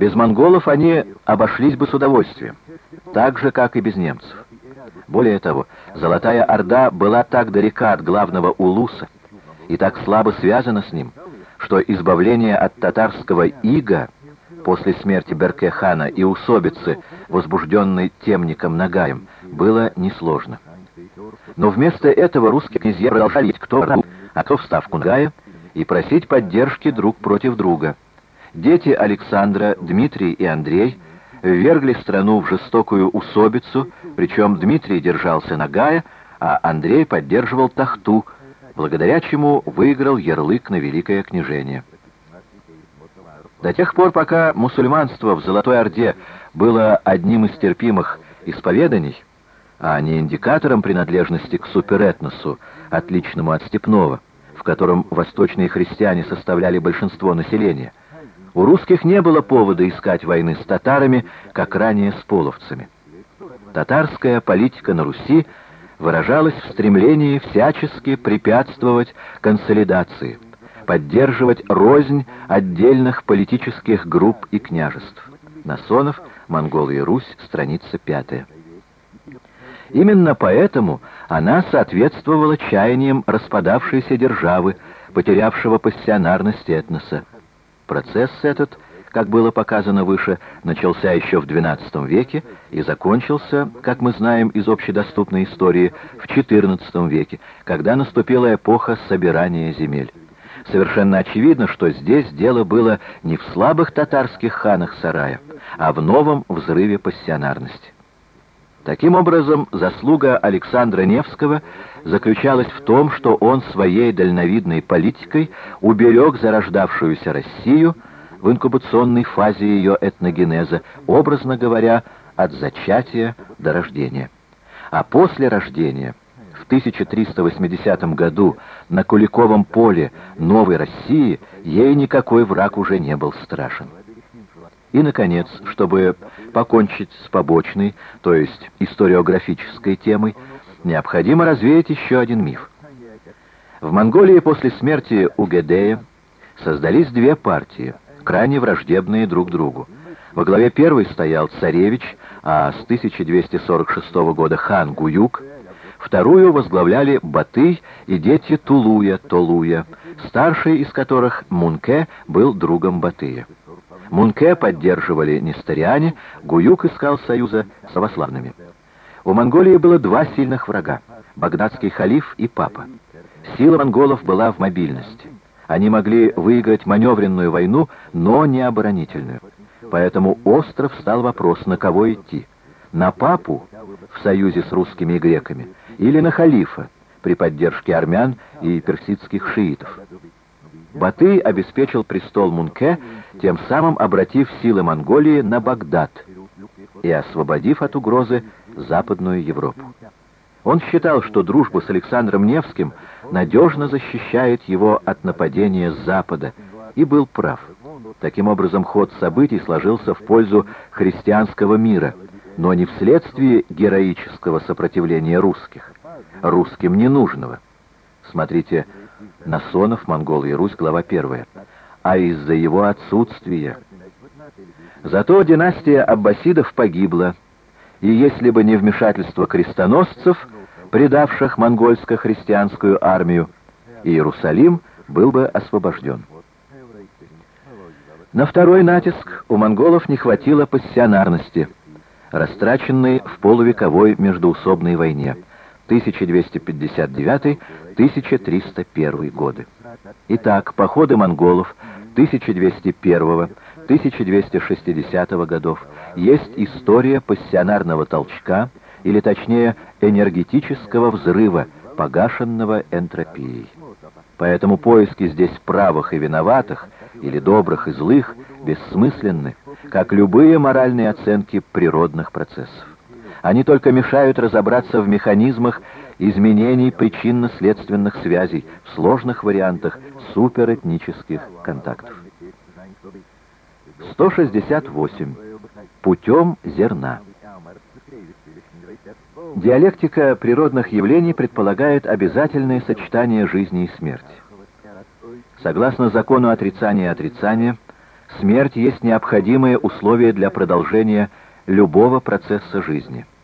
Без монголов они обошлись бы с удовольствием, так же, как и без немцев. Более того, Золотая Орда была так далека от главного Улуса и так слабо связана с ним, что избавление от татарского ига после смерти Берке-хана и усобицы, возбужденной темником Нагаем, было несложно. Но вместо этого русские князья продолжали кто а кто в ставку Нагая, и просить поддержки друг против друга. Дети Александра, Дмитрий и Андрей ввергли страну в жестокую усобицу, причем Дмитрий держался Нагая, а Андрей поддерживал Тахту, благодаря чему выиграл ярлык на Великое княжение. До тех пор, пока мусульманство в Золотой Орде было одним из терпимых исповеданий, а не индикатором принадлежности к суперэтносу, отличному от степного, в котором восточные христиане составляли большинство населения, у русских не было повода искать войны с татарами, как ранее с половцами. Татарская политика на Руси выражалась в стремлении всячески препятствовать консолидации – поддерживать рознь отдельных политических групп и княжеств. Насонов, Монголия Русь, страница 5. Именно поэтому она соответствовала чаяниям распадавшейся державы, потерявшего пассионарность этноса. Процесс этот, как было показано выше, начался еще в XII веке и закончился, как мы знаем из общедоступной истории, в XIV веке, когда наступила эпоха собирания земель. Совершенно очевидно, что здесь дело было не в слабых татарских ханах сарая, а в новом взрыве пассионарности. Таким образом, заслуга Александра Невского заключалась в том, что он своей дальновидной политикой уберег зарождавшуюся Россию в инкубационной фазе ее этногенеза, образно говоря, от зачатия до рождения. А после рождения – в 1380 году на Куликовом поле Новой России ей никакой враг уже не был страшен. И, наконец, чтобы покончить с побочной, то есть историографической темой, необходимо развеять еще один миф. В Монголии после смерти Угедея создались две партии, крайне враждебные друг другу. Во главе первой стоял царевич, а с 1246 года хан Гуюк, Вторую возглавляли Батый и дети Тулуя, Толуя, старший из которых Мунке был другом Батыя. Мунке поддерживали нестариане, Гуюк искал союза с православными. У Монголии было два сильных врага — багдадский халиф и папа. Сила монголов была в мобильности. Они могли выиграть маневренную войну, но не оборонительную. Поэтому остров стал вопрос, на кого идти. На папу в союзе с русскими и греками или на халифа при поддержке армян и персидских шиитов. Баты обеспечил престол Мунке, тем самым обратив силы Монголии на Багдад и освободив от угрозы Западную Европу. Он считал, что дружба с Александром Невским надежно защищает его от нападения с Запада, и был прав. Таким образом, ход событий сложился в пользу христианского мира – но не вследствие героического сопротивления русских, русским ненужного. Смотрите, Насонов, Монголия, Русь, глава 1. А из-за его отсутствия. Зато династия аббасидов погибла, и если бы не вмешательство крестоносцев, предавших монгольско-христианскую армию, Иерусалим был бы освобожден. На второй натиск у монголов не хватило пассионарности – растраченный в полувековой междоусобной войне 1259-1301 годы. Итак, походы монголов 1201-1260 годов есть история пассионарного толчка, или точнее энергетического взрыва, погашенного энтропией. Поэтому поиски здесь правых и виноватых, или добрых и злых, бессмысленны, как любые моральные оценки природных процессов. Они только мешают разобраться в механизмах изменений причинно-следственных связей в сложных вариантах суперэтнических контактов. 168. Путем зерна. Диалектика природных явлений предполагает обязательное сочетание жизни и смерти. Согласно закону отрицания и отрицания, смерть есть необходимое условие для продолжения любого процесса жизни.